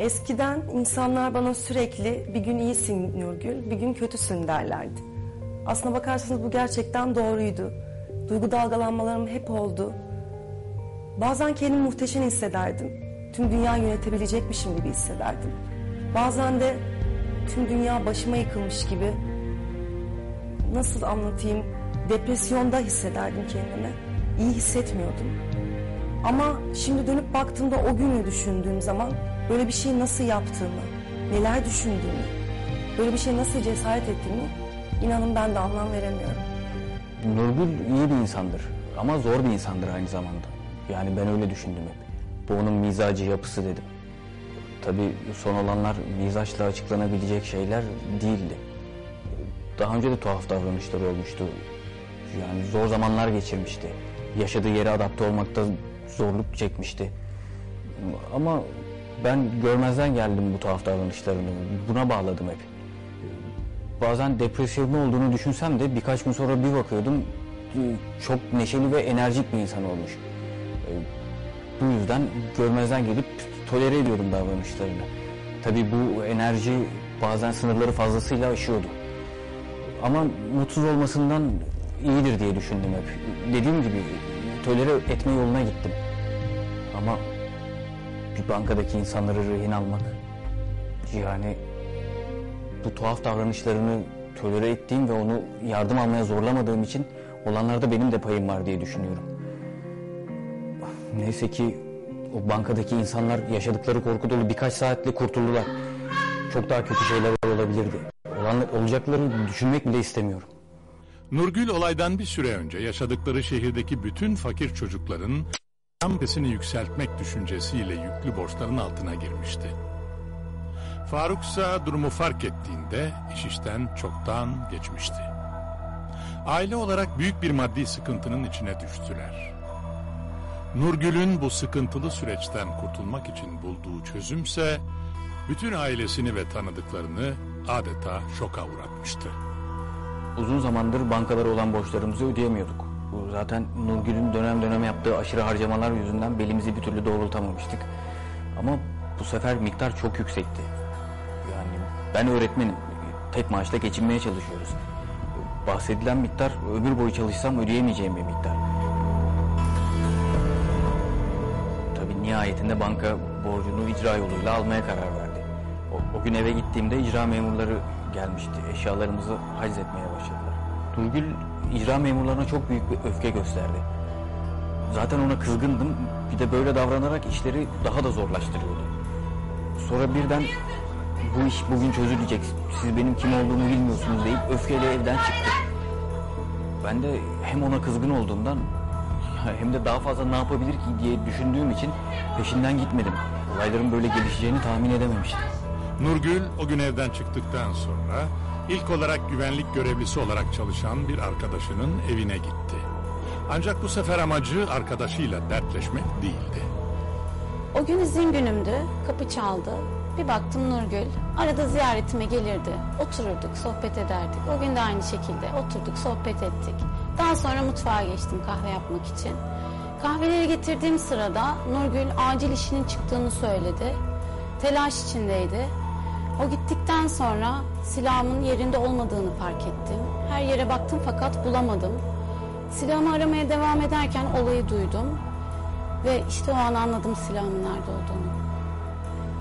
Eskiden insanlar bana sürekli bir gün iyisin Nurgül, bir gün kötüsün derlerdi. Aslına bakarsanız bu gerçekten doğruydu. Duygu dalgalanmalarım hep oldu. Bazen kendimi muhteşem hissederdim. Tüm dünya yönetebilecekmişim gibi hissederdim. Bazen de tüm dünya başıma yıkılmış gibi nasıl anlatayım depresyonda hissederdim kendimi. İyi hissetmiyordum. Ama şimdi dönüp baktığımda o günü düşündüğüm zaman böyle bir şey nasıl yaptığımı, neler düşündüğümü, böyle bir şey nasıl cesaret ettiğimi inanın ben de anlam veremiyorum. Nurgül iyi bir insandır ama zor bir insandır aynı zamanda. Yani ben öyle düşündüm hep. Bu onun mizacı yapısı dedim. Tabii son olanlar mizaçla açıklanabilecek şeyler değildi. Daha önce de tuhaf davranışları olmuştu. Yani zor zamanlar geçirmişti. Yaşadığı yere adapte olmakta zorluk çekmişti. Ama ben görmezden geldim bu tuhaf davranışlarını. Buna bağladım hep. Bazen depresyonlu olduğunu düşünsem de birkaç gün sonra bir bakıyordum çok neşeli ve enerjik bir insan olmuş. Bu yüzden görmezden gelip tolere ediyordum davranışlarını. Tabii bu enerji bazen sınırları fazlasıyla aşıyordu. Ama mutsuz olmasından iyidir diye düşündüm hep. Dediğim gibi tolere etme yoluna gittim. Ama bir bankadaki insanları rehin almak yani bu tuhaf davranışlarını tolere ettiğim ve onu yardım almaya zorlamadığım için olanlarda benim de payım var diye düşünüyorum. Neyse ki o bankadaki insanlar yaşadıkları korku dolu birkaç saatle kurtuldular. Çok daha kötü şeyler olabilirdi. Olan, olacaklarını düşünmek bile istemiyorum. Nurgül olaydan bir süre önce yaşadıkları şehirdeki bütün fakir çocukların sesini yükseltmek düşüncesiyle yüklü borçların altına girmişti. Faruk ise durumu fark ettiğinde iş işten çoktan geçmişti. Aile olarak büyük bir maddi sıkıntının içine düştüler. Nurgül'ün bu sıkıntılı süreçten kurtulmak için bulduğu çözümse bütün ailesini ve tanıdıklarını adeta şoka uğratmıştı. Uzun zamandır bankalara olan borçlarımızı ödeyemiyorduk. Zaten Nurgül'ün dönem dönem yaptığı aşırı harcamalar yüzünden belimizi bir türlü doğrultamamıştık. Ama bu sefer miktar çok yüksekti. Yani ben öğretmenim. Tek maaşla geçinmeye çalışıyoruz. Bahsedilen miktar ömür boyu çalışsam ödeyemeyeceğim bir miktar. Tabii nihayetinde banka borcunu icra yoluyla almaya karar verdi. O, o gün eve gittiğimde icra memurları gelmişti. Eşyalarımızı haciz etmeye başladılar. Nurgül icra memurlarına çok büyük bir öfke gösterdi. Zaten ona kızgındım. Bir de böyle davranarak işleri daha da zorlaştırıyordu. Sonra birden bu iş bugün çözülecek. Siz benim kim olduğumu bilmiyorsunuz deyip öfkeyle evden çıktı. Ben de hem ona kızgın olduğumdan hem de daha fazla ne yapabilir ki diye düşündüğüm için peşinden gitmedim. Olayların böyle gelişeceğini tahmin edememiştim. Nurgül o gün evden çıktıktan sonra ilk olarak güvenlik görevlisi olarak çalışan bir arkadaşının evine gitti. Ancak bu sefer amacı arkadaşıyla dertleşmek değildi. O gün izin günümdü. Kapı çaldı. Bir baktım Nurgül. Arada ziyaretime gelirdi. Otururduk, sohbet ederdik. O gün de aynı şekilde oturduk, sohbet ettik. Daha sonra mutfağa geçtim kahve yapmak için. Kahveleri getirdiğim sırada Nurgül acil işinin çıktığını söyledi. Telaş içindeydi. O gittikten sonra silahımın yerinde olmadığını fark ettim. Her yere baktım fakat bulamadım. Silahımı aramaya devam ederken olayı duydum. Ve işte o an anladım silahımın nerede olduğunu.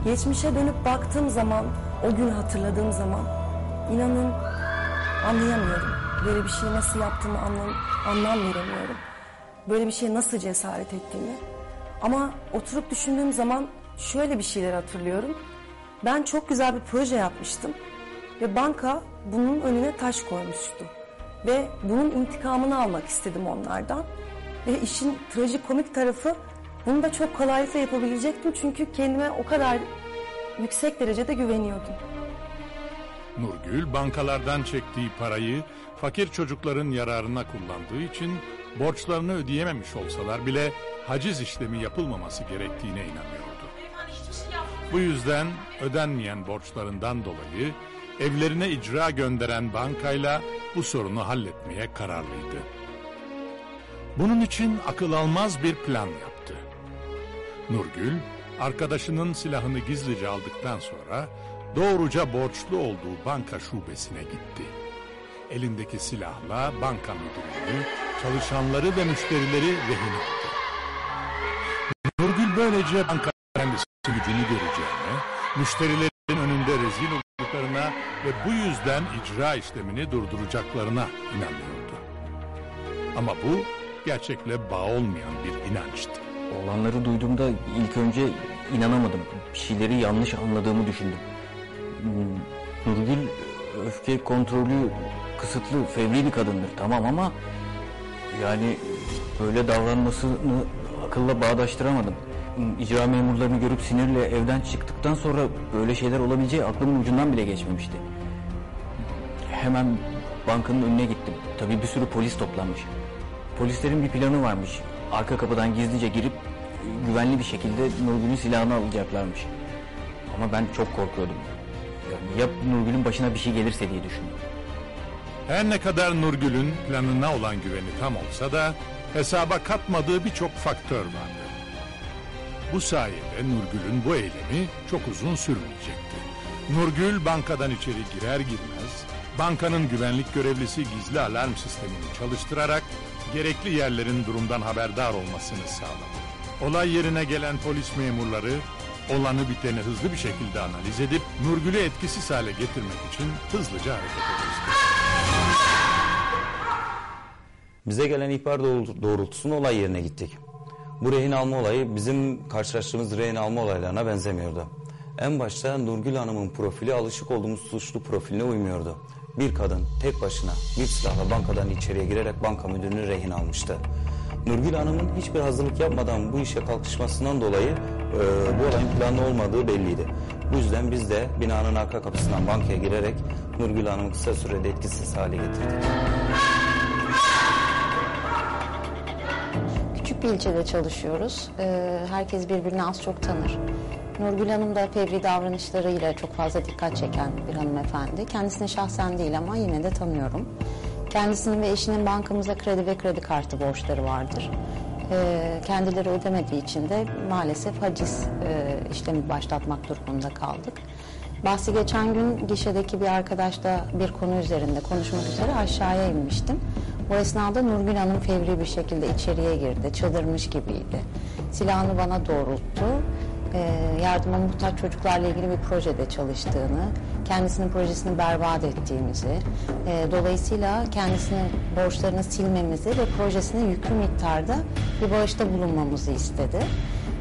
Geçmişe dönüp baktığım zaman, o gün hatırladığım zaman inanın anlayamıyorum. Böyle bir şeyi nasıl yaptığımı anlam, anlam veremiyorum. Böyle bir şeye nasıl cesaret ettiğimi. Ama oturup düşündüğüm zaman şöyle bir şeyler hatırlıyorum. Ben çok güzel bir proje yapmıştım ve banka bunun önüne taş koymuştu. Ve bunun intikamını almak istedim onlardan. Ve işin trajikomik tarafı bunu da çok kolaylıkla yapabilecektim çünkü kendime o kadar yüksek derecede güveniyordum. Nurgül bankalardan çektiği parayı fakir çocukların yararına kullandığı için borçlarını ödeyememiş olsalar bile haciz işlemi yapılmaması gerektiğine inanıyordu. Bu yüzden ödenmeyen borçlarından dolayı evlerine icra gönderen bankayla bu sorunu halletmeye kararlıydı. Bunun için akıl almaz bir plan yaptı. Nurgül arkadaşının silahını gizlice aldıktan sonra doğruca borçlu olduğu banka şubesine gitti. Elindeki silahla banka müdürünü, çalışanları ve müşterileri rehin etti. Nurgül böylece banka gücünü göreceğine, müşterilerin önünde rezil olduklarına ve bu yüzden icra işlemini durduracaklarına inanıyordu. Ama bu gerçekle bağ olmayan bir inançtı. Olanları duyduğumda ilk önce inanamadım. Bir şeyleri yanlış anladığımı düşündüm. Nurgül öfke kontrolü kısıtlı, fevri bir kadındır tamam ama yani böyle davranmasını akılla bağdaştıramadım. İcra memurlarını görüp sinirle evden çıktıktan sonra böyle şeyler olabileceği aklımın ucundan bile geçmemişti. Hemen bankanın önüne gittim. Tabii bir sürü polis toplanmış. Polislerin bir planı varmış. Arka kapıdan gizlice girip e, güvenli bir şekilde Nurgül'ün silahını alacaklarmış. Ama ben çok korkuyordum. Yani ya Nurgül'ün başına bir şey gelirse diye düşündüm. Her ne kadar Nurgül'ün planına olan güveni tam olsa da hesaba katmadığı birçok faktör vardı. Bu sayede Nurgül'ün bu eylemi çok uzun sürmeyecekti. Nurgül bankadan içeri girer girmez bankanın güvenlik görevlisi gizli alarm sistemini çalıştırarak gerekli yerlerin durumdan haberdar olmasını sağladı. Olay yerine gelen polis memurları olanı biteni hızlı bir şekilde analiz edip Nurgül'ü etkisiz hale getirmek için hızlıca harekete geçti. Bize gelen ihbar doğrul- doğrultusunda olay yerine gittik. Bu rehin alma olayı bizim karşılaştığımız rehin alma olaylarına benzemiyordu. En başta Nurgül Hanım'ın profili alışık olduğumuz suçlu profiline uymuyordu. Bir kadın tek başına bir silahla bankadan içeriye girerek banka müdürünü rehin almıştı. Nurgül Hanım'ın hiçbir hazırlık yapmadan bu işe kalkışmasından dolayı e, bu olayın planlı olmadığı belliydi. Bu yüzden biz de binanın arka kapısından bankaya girerek Nurgül Hanım'ı kısa sürede etkisiz hale getirdik. Küçük bir ilçede çalışıyoruz. Ee, herkes birbirini az çok tanır. Nurgül Hanım da fevri davranışlarıyla çok fazla dikkat çeken bir hanımefendi. Kendisini şahsen değil ama yine de tanıyorum. Kendisinin ve eşinin bankamıza kredi ve kredi kartı borçları vardır. Ee, kendileri ödemediği için de maalesef haciz e, işlemi başlatmak durumunda kaldık. Bahsi geçen gün gişedeki bir arkadaşla bir konu üzerinde konuşmak üzere aşağıya inmiştim. Bu esnada Nurgül Hanım fevri bir şekilde içeriye girdi. Çıldırmış gibiydi. Silahını bana doğrulttu. Ee, yardıma muhtaç çocuklarla ilgili bir projede çalıştığını, kendisinin projesini berbat ettiğimizi, e, dolayısıyla kendisinin borçlarını silmemizi ve projesine yüklü miktarda bir bağışta bulunmamızı istedi.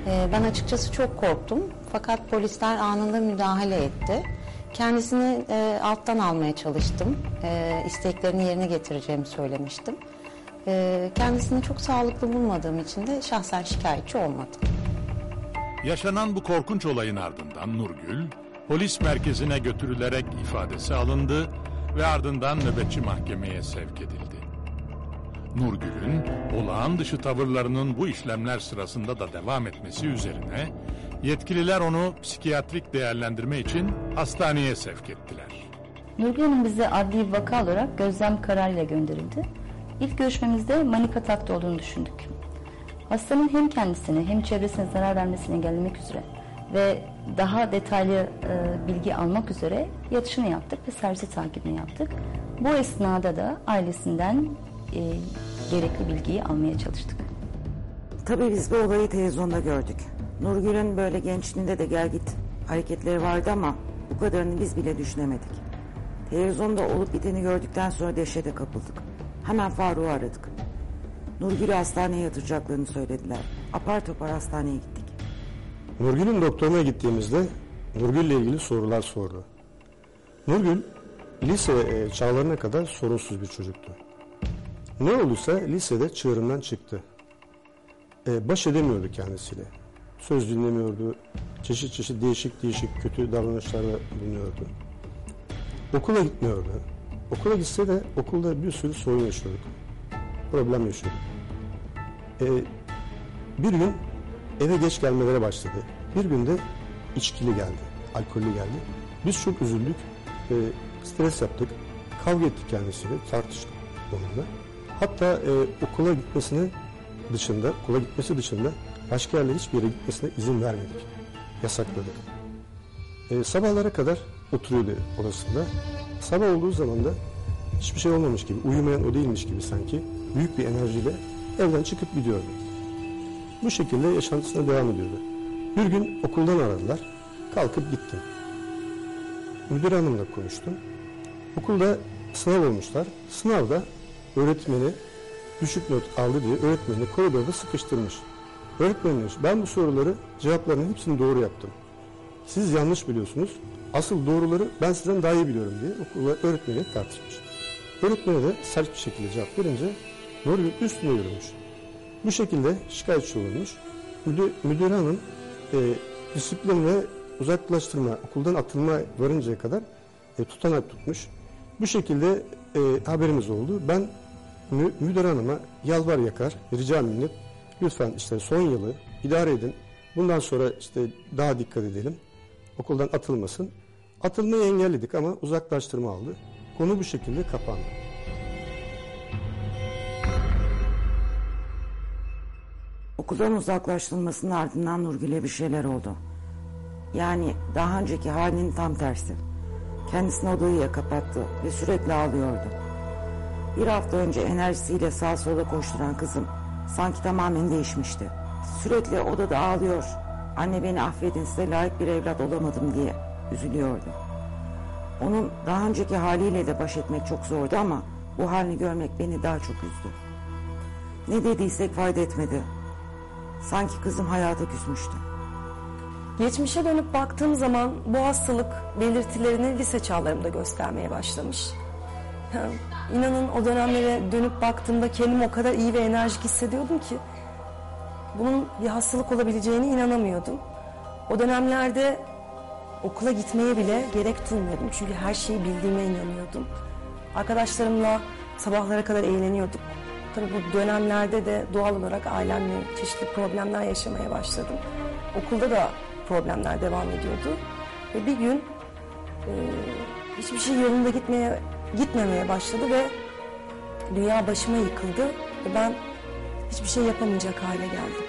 Ee, ben açıkçası çok korktum fakat polisler anında müdahale etti. Kendisini e, alttan almaya çalıştım. E, isteklerini yerine getireceğimi söylemiştim. E, kendisini çok sağlıklı bulmadığım için de şahsen şikayetçi olmadım. Yaşanan bu korkunç olayın ardından Nurgül polis merkezine götürülerek ifadesi alındı ve ardından nöbetçi mahkemeye sevk edildi. Nurgül'ün olağan dışı tavırlarının bu işlemler sırasında da devam etmesi üzerine yetkililer onu psikiyatrik değerlendirme için hastaneye sevk ettiler. Nurgül Hanım bize adli vaka olarak gözlem kararıyla gönderildi. İlk görüşmemizde manik atakta olduğunu düşündük. Hastanın hem kendisine hem çevresine zarar vermesini engellemek üzere ve daha detaylı e, bilgi almak üzere yatışını yaptık ve servisi takibini yaptık. Bu esnada da ailesinden e, gerekli bilgiyi almaya çalıştık. Tabii biz bu olayı televizyonda gördük. Nurgül'ün böyle gençliğinde de gel git hareketleri vardı ama bu kadarını biz bile düşünemedik. Televizyonda olup biteni gördükten sonra dehşete kapıldık. Hemen Faruk'u aradık. Nurgül'ü hastaneye yatıracaklarını söylediler. Apar topar hastaneye gittik. Nurgül'ün doktoruna gittiğimizde Nurgül'le ilgili sorular sordu. Nurgül lise e, çağlarına kadar sorunsuz bir çocuktu. Ne olursa lisede çığırından çıktı. E, baş edemiyordu kendisiyle. Söz dinlemiyordu. Çeşit çeşit değişik değişik kötü davranışlarda bulunuyordu. Okula gitmiyordu. Okula gitse de okulda bir sürü sorun yaşıyorduk. Problem yaşıyorduk. E, bir gün eve geç gelmelere başladı. Bir günde içkili geldi, alkollü geldi. Biz çok üzüldük, e, stres yaptık, kavga ettik kendisiyle, tartıştık onunla. Hatta e, okula gitmesine dışında, okula gitmesi dışında başka yerlere hiçbir yere gitmesine izin vermedik. yasakladı. E, sabahlara kadar oturuyordu odasında. Sabah olduğu zaman da hiçbir şey olmamış gibi, uyumayan o değilmiş gibi sanki büyük bir enerjiyle evden çıkıp gidiyordu. Bu şekilde yaşantısına devam ediyordu. Bir gün okuldan aradılar. Kalkıp gittim. Müdür hanımla konuştum. Okulda sınav olmuşlar. Sınavda öğretmeni düşük not aldı diye öğretmeni koridorda sıkıştırmış. Öğretmen demiş ben bu soruları cevaplarının hepsini doğru yaptım. Siz yanlış biliyorsunuz. Asıl doğruları ben sizden daha iyi biliyorum diye okula öğretmeni tartışmış. Öğretmene de sert bir şekilde cevap verince Nurgül üstüne yürümüş. Bu şekilde şikayetçi olunmuş. Müdür, müdür hanım e, disiplin ve uzaklaştırma, okuldan atılma varıncaya kadar e, tutanak tutmuş. Bu şekilde e, haberimiz oldu. Ben mü, müdür hanıma yalvar yakar, rica minnet. Lütfen işte son yılı idare edin. Bundan sonra işte daha dikkat edelim. Okuldan atılmasın. Atılmayı engelledik ama uzaklaştırma aldı. Konu bu şekilde kapandı. Okuldan uzaklaştırılmasının ardından Nurgül'e bir şeyler oldu. Yani daha önceki halinin tam tersi. Kendisini odaya kapattı ve sürekli ağlıyordu. Bir hafta önce enerjisiyle sağa sola koşturan kızım sanki tamamen değişmişti. Sürekli odada ağlıyor. Anne beni affedin size layık bir evlat olamadım diye üzülüyordu. Onun daha önceki haliyle de baş etmek çok zordu ama bu halini görmek beni daha çok üzdü. Ne dediysek fayda etmedi. Sanki kızım hayata küsmüştü. Geçmişe dönüp baktığım zaman bu hastalık belirtilerini lise çağlarımda göstermeye başlamış. İnanın o dönemlere dönüp baktığımda kendimi o kadar iyi ve enerjik hissediyordum ki bunun bir hastalık olabileceğine inanamıyordum. O dönemlerde okula gitmeye bile gerek duymuyordum çünkü her şeyi bildiğime inanıyordum. Arkadaşlarımla sabahlara kadar eğleniyorduk. Tabii bu dönemlerde de doğal olarak ailemle çeşitli problemler yaşamaya başladım. Okulda da problemler devam ediyordu. Ve bir gün e, hiçbir şey yolunda gitmeye gitmemeye başladı ve dünya başıma yıkıldı ve ben hiçbir şey yapamayacak hale geldim.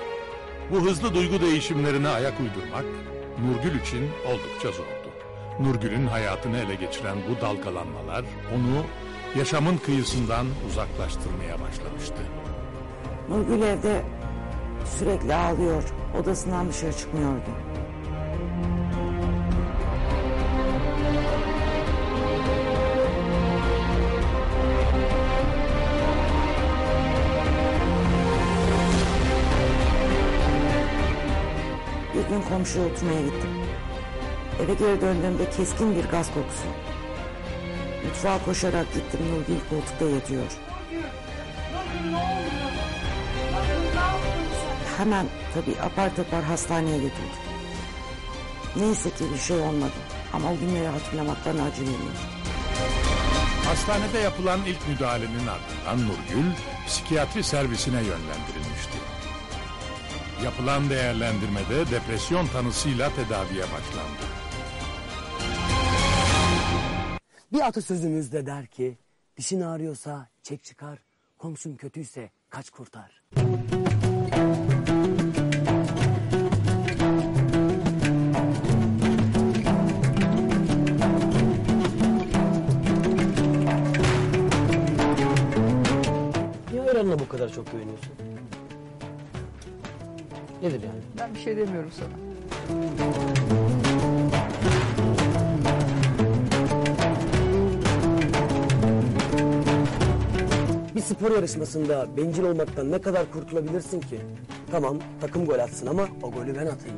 Bu hızlı duygu değişimlerine ayak uydurmak Nurgül için oldukça zordu. Nurgül'ün hayatını ele geçiren bu dalgalanmalar onu yaşamın kıyısından uzaklaştırmaya başlamıştı. Nurgül evde sürekli ağlıyor. Odasından dışarı çıkmıyordu. Gün komşuya oturmaya gittim. Eve geri döndüğümde keskin bir gaz kokusu. Mutfağa koşarak gittim Nurgül koltukta yatıyor. Hemen tabii apar topar hastaneye götürdüm. Neyse ki bir şey olmadı. Ama o günleri hatırlamaktan acı. Hastanede yapılan ilk müdahalenin ardından Nurgül psikiyatri servisine yönlendirilmişti. Yapılan değerlendirmede depresyon tanısıyla tedaviye başlandı. Bir atasözümüz de der ki dişin ağrıyorsa çek çıkar, komşun kötüyse kaç kurtar. Niye ayranla bu kadar çok güveniyorsun? Nedir yani? Ben bir şey demiyorum sana. Bir spor yarışmasında bencil olmaktan ne kadar kurtulabilirsin ki? Tamam takım gol atsın ama o golü ben atayım.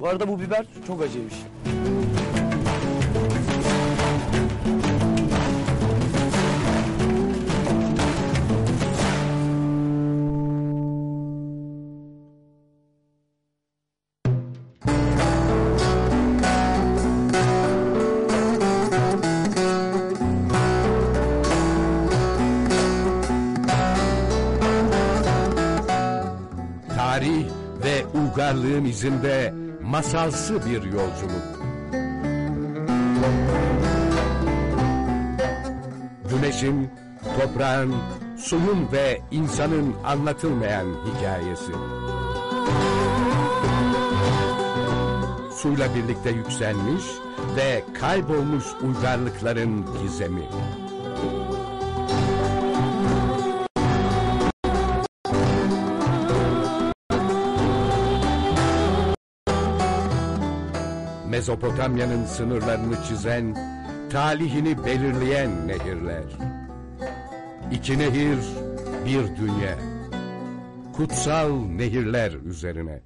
Bu arada bu biber çok acıymış. Uygarlığın izinde masalsı bir yolculuk. Güneşin, toprağın, suyun ve insanın anlatılmayan hikayesi. Suyla birlikte yükselmiş ve kaybolmuş uygarlıkların gizemi. Mezopotamya'nın sınırlarını çizen, talihini belirleyen nehirler. İki nehir, bir dünya. Kutsal nehirler üzerine.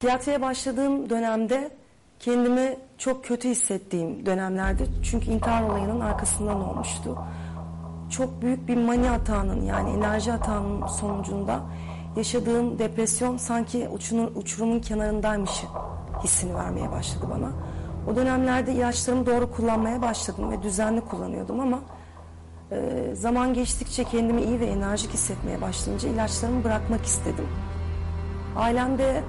Tiyatroya başladığım dönemde kendimi çok kötü hissettiğim dönemlerde çünkü intihar olayının arkasından olmuştu. Çok büyük bir mani atağının yani enerji atağının sonucunda yaşadığım depresyon sanki uçunun, uçurumun kenarındaymış hissini vermeye başladı bana. O dönemlerde ilaçlarımı doğru kullanmaya başladım ve düzenli kullanıyordum ama e, zaman geçtikçe kendimi iyi ve enerjik hissetmeye başlayınca ilaçlarımı bırakmak istedim. Ailemde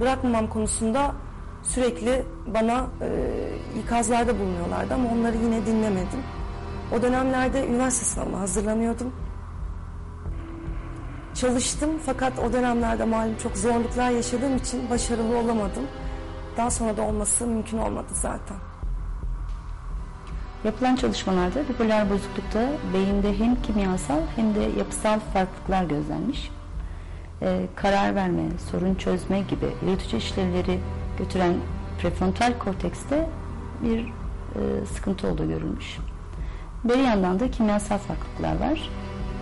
bırakmamam konusunda sürekli bana e, ikazlarda bulunuyorlardı ama onları yine dinlemedim. O dönemlerde üniversite sınavına hazırlanıyordum. Çalıştım fakat o dönemlerde malum çok zorluklar yaşadığım için başarılı olamadım. Daha sonra da olması mümkün olmadı zaten. Yapılan çalışmalarda bipolar bozuklukta beyinde hem kimyasal hem de yapısal farklılıklar gözlenmiş. Ee, karar verme, sorun çözme gibi yürütücü işlevleri götüren prefrontal kortekste bir e, sıkıntı olduğu görülmüş. Bir yandan da kimyasal farklılıklar var.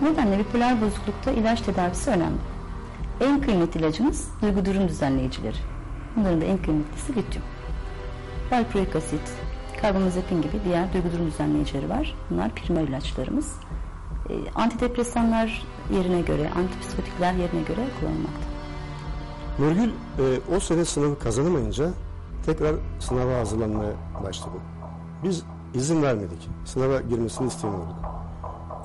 Nedenle bipolar bozuklukta ilaç tedavisi önemli. En kıymetli ilacımız duygu durum düzenleyicileri. Bunların da en kıymetlisi lityum. Valproik asit, karbamazepin gibi diğer duygu durum düzenleyicileri var. Bunlar primer ilaçlarımız. E, antidepresanlar yerine göre, antipsikotikler yerine göre kullanılmakta. Nurgül e, o sene sınavı kazanamayınca tekrar sınava hazırlanmaya başladı. Biz izin vermedik. Sınava girmesini istemiyorduk.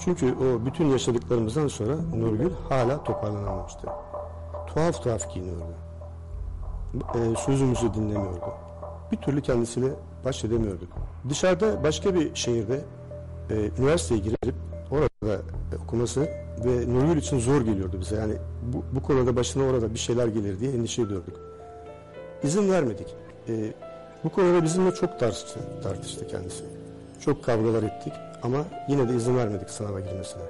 Çünkü o bütün yaşadıklarımızdan sonra Nurgül hala toparlanamamıştı. Tuhaf tuhaf giyiniyordu. E, sözümüzü dinlemiyordu. Bir türlü kendisiyle baş edemiyorduk. Dışarıda başka bir şehirde e, üniversiteye girip orada okuması ve Nurgül için zor geliyordu bize. Yani bu, bu konuda başına orada bir şeyler gelir diye endişe ediyorduk. İzin vermedik. E, bu konuda bizimle çok tartıştı, tartıştı kendisi. Çok kavgalar ettik ama yine de izin vermedik sınava girmesine.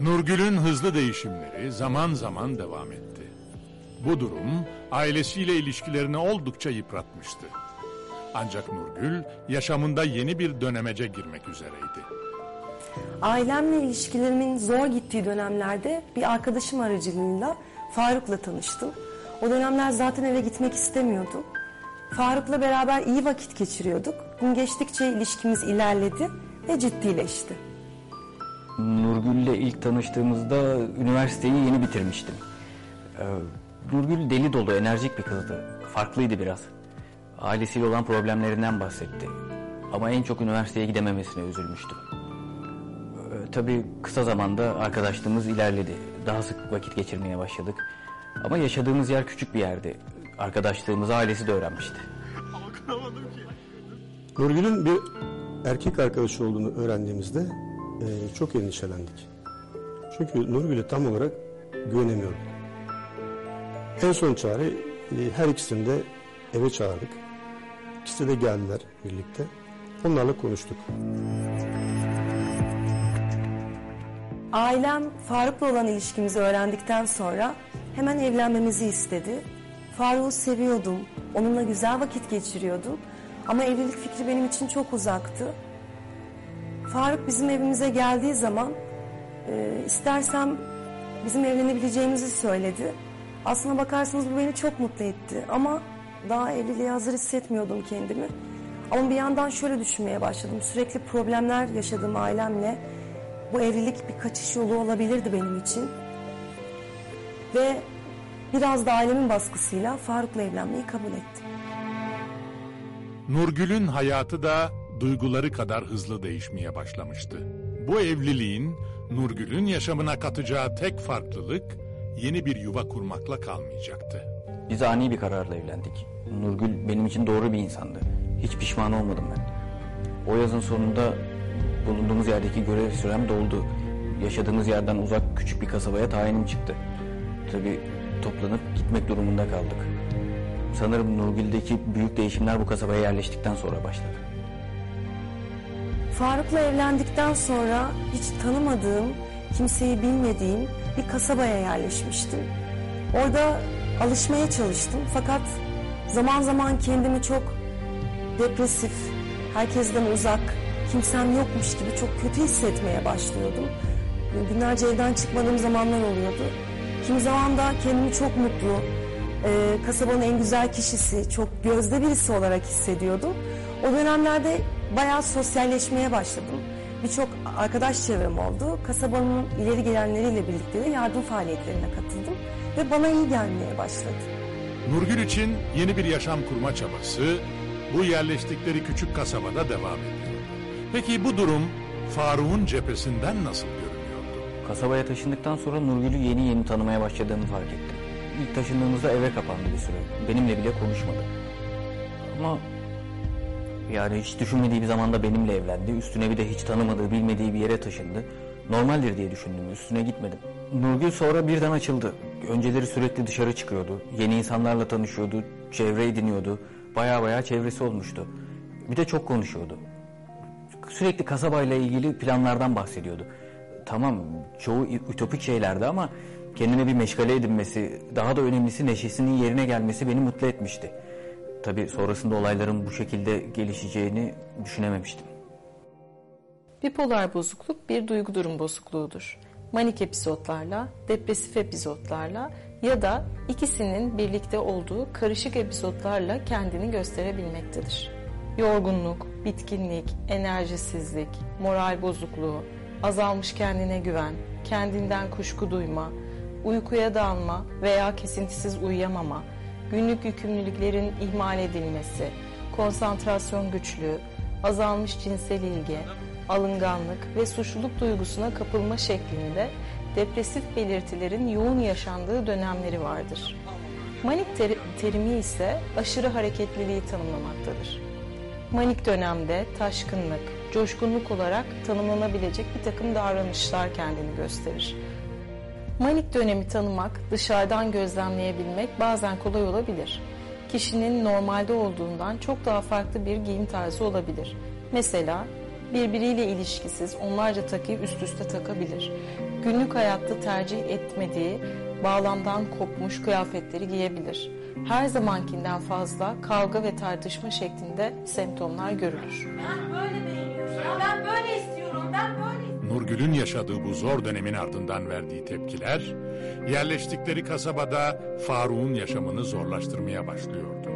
Nurgül'ün hızlı değişimleri zaman zaman devam etti. Bu durum ailesiyle ilişkilerini oldukça yıpratmıştı. Ancak Nurgül yaşamında yeni bir dönemece girmek üzereydi. Ailemle ilişkilerimin zor gittiği dönemlerde bir arkadaşım aracılığıyla Faruk'la tanıştım. O dönemler zaten eve gitmek istemiyordum. Faruk'la beraber iyi vakit geçiriyorduk. Gün geçtikçe ilişkimiz ilerledi ve ciddileşti. Nurgül'le ilk tanıştığımızda üniversiteyi yeni bitirmiştim. Ee, Nurgül deli dolu, enerjik bir kızdı. Farklıydı biraz. Ailesiyle olan problemlerinden bahsetti. Ama en çok üniversiteye gidememesine üzülmüştüm. Ee, tabii kısa zamanda arkadaşlığımız ilerledi. Daha sık vakit geçirmeye başladık. Ama yaşadığımız yer küçük bir yerdi. Arkadaşlığımızı ailesi de öğrenmişti. Nurgül'ün bir erkek arkadaşı olduğunu öğrendiğimizde e, çok endişelendik. Çünkü Nurgül'e tam olarak güvenemiyorduk. En son çare e, her ikisini de eve çağırdık. İkisi de geldiler birlikte. Onlarla konuştuk. Ailem Faruk'la olan ilişkimizi öğrendikten sonra hemen evlenmemizi istedi. Faruk'u seviyordum, onunla güzel vakit geçiriyordum. Ama evlilik fikri benim için çok uzaktı. Faruk bizim evimize geldiği zaman e, istersem bizim evlenebileceğimizi söyledi. Aslına bakarsanız bu beni çok mutlu etti ama daha evliliğe hazır hissetmiyordum kendimi. Ama bir yandan şöyle düşünmeye başladım. Sürekli problemler yaşadığım ailemle bu evlilik bir kaçış yolu olabilirdi benim için. Ve biraz da ailemin baskısıyla Faruk'la evlenmeyi kabul ettim. Nurgül'ün hayatı da duyguları kadar hızlı değişmeye başlamıştı. Bu evliliğin Nurgül'ün yaşamına katacağı tek farklılık yeni bir yuva kurmakla kalmayacaktı. Biz ani bir kararla evlendik. Nurgül benim için doğru bir insandı. Hiç pişman olmadım ben. O yazın sonunda bulunduğumuz yerdeki görev sürem doldu. Yaşadığımız yerden uzak küçük bir kasabaya tayinim çıktı. Tabii toplanıp gitmek durumunda kaldık. Sanırım Nurgül'deki büyük değişimler bu kasabaya yerleştikten sonra başladı. Faruk'la evlendikten sonra hiç tanımadığım, kimseyi bilmediğim bir kasabaya yerleşmiştim. Orada alışmaya çalıştım fakat zaman zaman kendimi çok depresif, herkesten uzak, kimsem yokmuş gibi çok kötü hissetmeye başlıyordum. Günlerce evden çıkmadığım zamanlar oluyordu. Kimi zaman da kendimi çok mutlu, e, kasabanın en güzel kişisi, çok gözde birisi olarak hissediyordum. O dönemlerde bayağı sosyalleşmeye başladım. Birçok arkadaş çevrem oldu. Kasabanın ileri gelenleriyle birlikte de yardım faaliyetlerine katıldım. Ve bana iyi gelmeye başladı. Nurgül için yeni bir yaşam kurma çabası bu yerleştikleri küçük kasabada devam ediyor. Peki bu durum Faruk'un cephesinden nasıl görünüyordu? Kasabaya taşındıktan sonra Nurgül'ü yeni yeni tanımaya başladığımı fark ettim. İlk taşındığımızda eve kapandı bir süre. Benimle bile konuşmadı. Ama yani hiç düşünmediği bir zamanda benimle evlendi. Üstüne bir de hiç tanımadığı, bilmediği bir yere taşındı. Normaldir diye düşündüm. Üstüne gitmedim. Nurgül sonra birden açıldı. Önceleri sürekli dışarı çıkıyordu. Yeni insanlarla tanışıyordu. Çevre ediniyordu. Baya baya çevresi olmuştu. Bir de çok konuşuyordu. Sürekli kasabayla ilgili planlardan bahsediyordu. Tamam çoğu ütopik şeylerdi ama kendine bir meşgale edinmesi, daha da önemlisi neşesinin yerine gelmesi beni mutlu etmişti. Tabii sonrasında olayların bu şekilde gelişeceğini düşünememiştim. Bipolar bozukluk bir duygu durum bozukluğudur. Manik episodlarla, depresif episodlarla ya da ikisinin birlikte olduğu karışık episodlarla kendini gösterebilmektedir. Yorgunluk, bitkinlik, enerjisizlik, moral bozukluğu, azalmış kendine güven, kendinden kuşku duyma, uykuya dalma veya kesintisiz uyuyamama, günlük yükümlülüklerin ihmal edilmesi, konsantrasyon güçlüğü, azalmış cinsel ilgi, alınganlık ve suçluluk duygusuna kapılma şeklinde depresif belirtilerin yoğun yaşandığı dönemleri vardır. Manik ter terimi ise aşırı hareketliliği tanımlamaktadır. Manik dönemde taşkınlık, coşkunluk olarak tanımlanabilecek bir takım davranışlar kendini gösterir. Manik dönemi tanımak, dışarıdan gözlemleyebilmek bazen kolay olabilir. Kişinin normalde olduğundan çok daha farklı bir giyim tarzı olabilir. Mesela birbiriyle ilişkisiz onlarca takıyı üst üste takabilir. Günlük hayatta tercih etmediği bağlamdan kopmuş kıyafetleri giyebilir. Her zamankinden fazla kavga ve tartışma şeklinde semptomlar görülür. Ben böyle beğeniyorum. Ya ben böyle istiyorum. Ben böyle Nurgül'ün yaşadığı bu zor dönemin ardından verdiği tepkiler, yerleştikleri kasabada Faruk'un yaşamını zorlaştırmaya başlıyordu.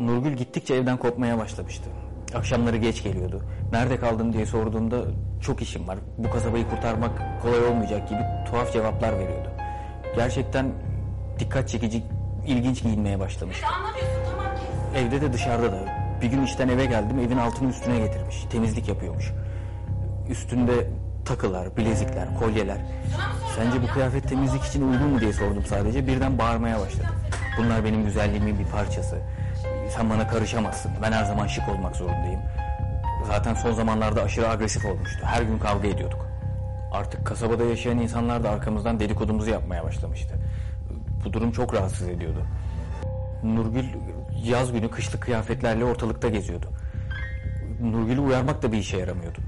Nurgül gittikçe evden kopmaya başlamıştı. Akşamları geç geliyordu. Nerede kaldın diye sorduğumda çok işim var. Bu kasabayı kurtarmak kolay olmayacak gibi tuhaf cevaplar veriyordu. Gerçekten dikkat çekici, ilginç giyinmeye başlamıştı. anlamıyorsun tamam kes. Evde de dışarıda da. Bir gün işten eve geldim evin altını üstüne getirmiş. Temizlik yapıyormuş. Üstünde takılar, bilezikler, kolyeler. Sence bu kıyafet temizlik için uygun mu diye sordum sadece. Birden bağırmaya başladı. Bunlar benim güzelliğimin bir parçası. Sen bana karışamazsın. Ben her zaman şık olmak zorundayım. Zaten son zamanlarda aşırı agresif olmuştu. Her gün kavga ediyorduk. Artık kasabada yaşayan insanlar da arkamızdan dedikodumuzu yapmaya başlamıştı. Bu durum çok rahatsız ediyordu. Nurgül yaz günü kışlık kıyafetlerle ortalıkta geziyordu. Nurgül'ü uyarmak da bir işe yaramıyordu.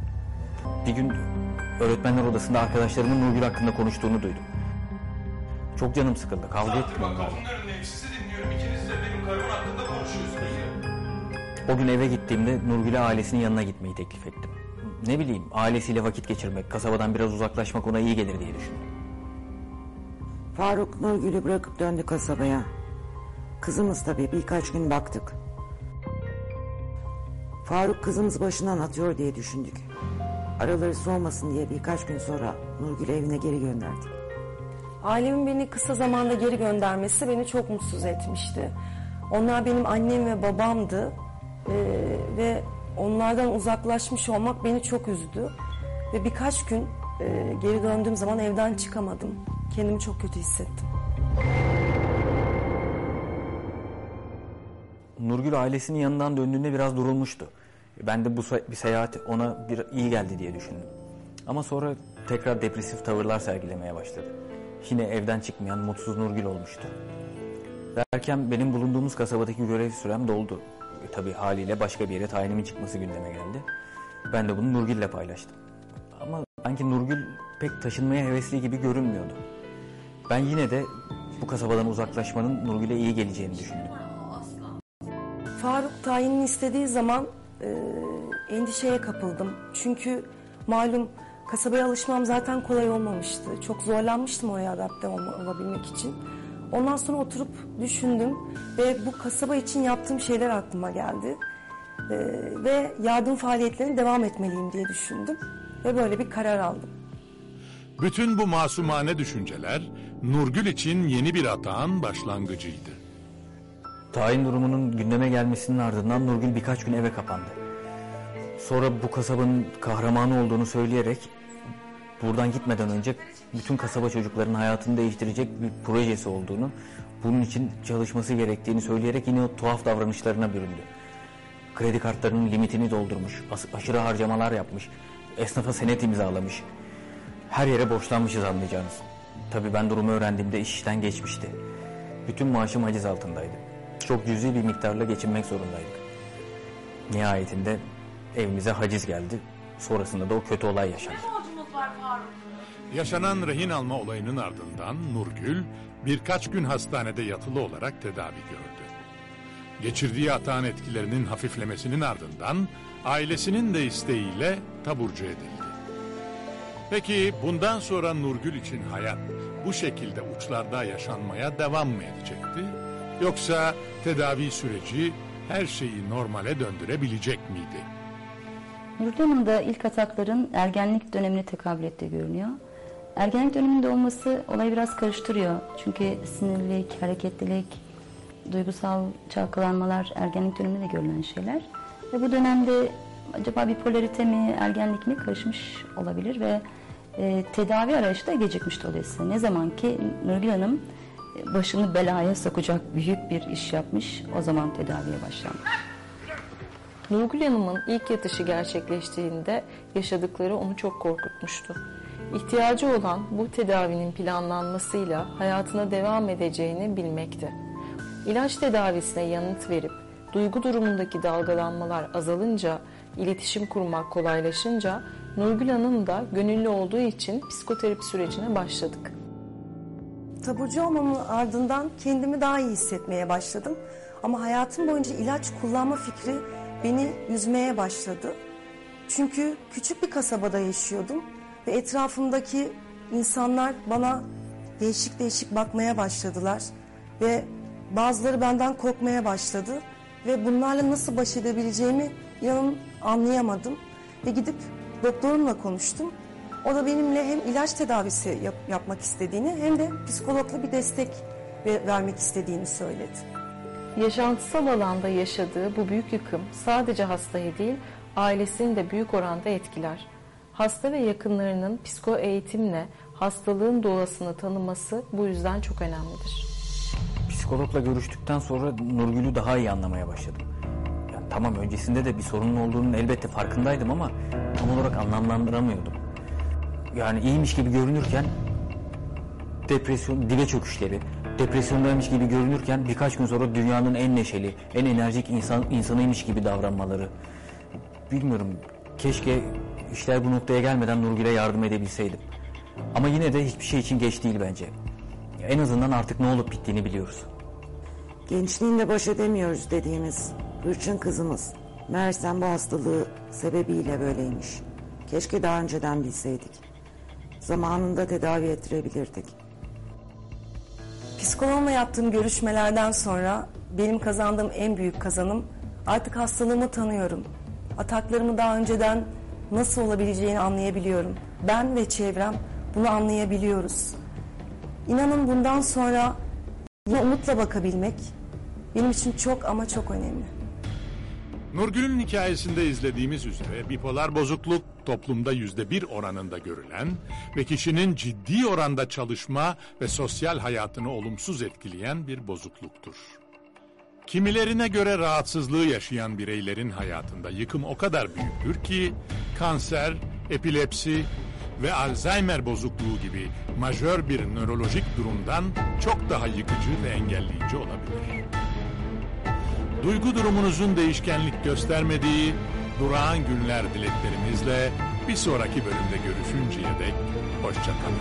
Bir gün öğretmenler odasında arkadaşlarımın Nurgül hakkında konuştuğunu duydum. Çok canım sıkıldı. Kavga ettim onlarla. önündeyim. Sizi dinliyorum. İkiniz de benim karımın hakkında konuşuyorsunuz. O gün eve gittiğimde Nurgül'e ailesinin yanına gitmeyi teklif ettim. Ne bileyim ailesiyle vakit geçirmek, kasabadan biraz uzaklaşmak ona iyi gelir diye düşündüm. Faruk Nurgül'ü bırakıp döndü kasabaya. Kızımız tabii birkaç gün baktık. Faruk kızımız başından atıyor diye düşündük. Araları soğumasın diye birkaç gün sonra Nurgül'ü evine geri gönderdik. Ailemin beni kısa zamanda geri göndermesi beni çok mutsuz etmişti. Onlar benim annem ve babamdı Ee, ve onlardan uzaklaşmış olmak beni çok üzdü. Ve birkaç gün e, geri döndüğüm zaman evden çıkamadım. Kendimi çok kötü hissettim. Nurgül ailesinin yanından döndüğünde biraz durulmuştu. Ben de bu bir seyahat ona bir iyi geldi diye düşündüm. Ama sonra tekrar depresif tavırlar sergilemeye başladı. Yine evden çıkmayan mutsuz Nurgül olmuştu. Derken benim bulunduğumuz kasabadaki görev sürem doldu. E, tabii haliyle başka bir yere tayinimin çıkması gündeme geldi. Ben de bunu Nurgül'le paylaştım. Ama sanki Nurgül pek taşınmaya hevesli gibi görünmüyordu. Ben yine de bu kasabadan uzaklaşmanın Nurgül'e iyi geleceğini düşündüm. Faruk tayinini istediği zaman e, endişeye kapıldım. Çünkü malum kasabaya alışmam zaten kolay olmamıştı. Çok zorlanmıştım oraya adapte olma, olabilmek için. Ondan sonra oturup düşündüm ve bu kasaba için yaptığım şeyler aklıma geldi. E, ve yardım faaliyetlerine devam etmeliyim diye düşündüm. Ve böyle bir karar aldım. Bütün bu masumane düşünceler Nurgül için yeni bir atağın başlangıcıydı. Tayin durumunun gündeme gelmesinin ardından Nurgül birkaç gün eve kapandı. Sonra bu kasabanın kahramanı olduğunu söyleyerek buradan gitmeden önce bütün kasaba çocuklarının hayatını değiştirecek bir projesi olduğunu, bunun için çalışması gerektiğini söyleyerek yine o tuhaf davranışlarına büründü. Kredi kartlarının limitini doldurmuş, aşırı harcamalar yapmış, esnafa senet imzalamış. Her yere borçlanmışız anlayacağınız. Tabii ben durumu öğrendiğimde iş işten geçmişti. Bütün maaşım haciz altındaydı. Çok cüzi bir miktarla geçinmek zorundaydık. Nihayetinde evimize haciz geldi. Sonrasında da o kötü olay yaşandı. Borcumuz var Faruk. Yaşanan rehin alma olayının ardından Nurgül birkaç gün hastanede yatılı olarak tedavi gördü. Geçirdiği atağın etkilerinin hafiflemesinin ardından ailesinin de isteğiyle taburcu edildi. Peki bundan sonra Nurgül için hayat bu şekilde uçlarda yaşanmaya devam mı edecekti? Yoksa tedavi süreci her şeyi normale döndürebilecek miydi? Nurgül Hanım'da ilk atakların ergenlik dönemine tekabül ettiği görünüyor. Ergenlik döneminde olması olayı biraz karıştırıyor. Çünkü sinirlilik, hareketlilik, duygusal çalkalanmalar ergenlik döneminde de görülen şeyler. Ve bu dönemde acaba bipolarite mi, ergenlik mi karışmış olabilir ve e, tedavi arayışı da gecikmiş dolayısıyla. Ne zaman ki Nurgül Hanım başını belaya sokacak büyük bir iş yapmış, o zaman tedaviye başlanmış. Nurgül Hanım'ın ilk yatışı gerçekleştiğinde yaşadıkları onu çok korkutmuştu. İhtiyacı olan bu tedavinin planlanmasıyla hayatına devam edeceğini bilmekte. İlaç tedavisine yanıt verip duygu durumundaki dalgalanmalar azalınca, iletişim kurmak kolaylaşınca Nurgül Hanım da gönüllü olduğu için psikoterapi sürecine başladık. Taburcu olmamın ardından kendimi daha iyi hissetmeye başladım. Ama hayatım boyunca ilaç kullanma fikri beni üzmeye başladı. Çünkü küçük bir kasabada yaşıyordum ve etrafımdaki insanlar bana değişik değişik bakmaya başladılar ve bazıları benden korkmaya başladı ve bunlarla nasıl baş edebileceğimi inanın anlayamadım ve gidip doktorumla konuştum. O da benimle hem ilaç tedavisi yap- yapmak istediğini hem de psikologla bir destek ve- vermek istediğini söyledi. Yaşantısal alanda yaşadığı bu büyük yıkım sadece hastayı değil, ailesini de büyük oranda etkiler. Hasta ve yakınlarının psiko eğitimle hastalığın doğasını tanıması bu yüzden çok önemlidir. Psikologla görüştükten sonra Nurgül'ü daha iyi anlamaya başladım. Yani tamam öncesinde de bir sorunun olduğunun elbette farkındaydım ama tam olarak anlamlandıramıyordum. Yani iyiymiş gibi görünürken depresyon, dibe çöküşleri, depresyondaymış gibi görünürken birkaç gün sonra dünyanın en neşeli, en enerjik insan insanıymış gibi davranmaları. Bilmiyorum, keşke işler bu noktaya gelmeden Nurgül'e yardım edebilseydim. Ama yine de hiçbir şey için geç değil bence. En azından artık ne olup bittiğini biliyoruz. Gençliğinde baş edemiyoruz dediğimiz hırçın kızımız. Meğersem bu hastalığı sebebiyle böyleymiş. Keşke daha önceden bilseydik. Zamanında tedavi ettirebilirdik. Psikologla yaptığım görüşmelerden sonra benim kazandığım en büyük kazanım artık hastalığımı tanıyorum. Ataklarımı daha önceden nasıl olabileceğini anlayabiliyorum. Ben ve çevrem bunu anlayabiliyoruz. İnanın bundan sonra umutla bakabilmek benim için çok ama çok önemli. Nurgül'ün hikayesinde izlediğimiz üzere bipolar bozukluk toplumda yüzde bir oranında görülen ve kişinin ciddi oranda çalışma ve sosyal hayatını olumsuz etkileyen bir bozukluktur. Kimilerine göre rahatsızlığı yaşayan bireylerin hayatında yıkım o kadar büyüktür ki kanser, epilepsi ve Alzheimer bozukluğu gibi majör bir nörolojik durumdan çok daha yıkıcı ve engelleyici olabilir duygu durumunuzun değişkenlik göstermediği durağan günler dileklerimizle bir sonraki bölümde görüşünceye dek hoşçakalın.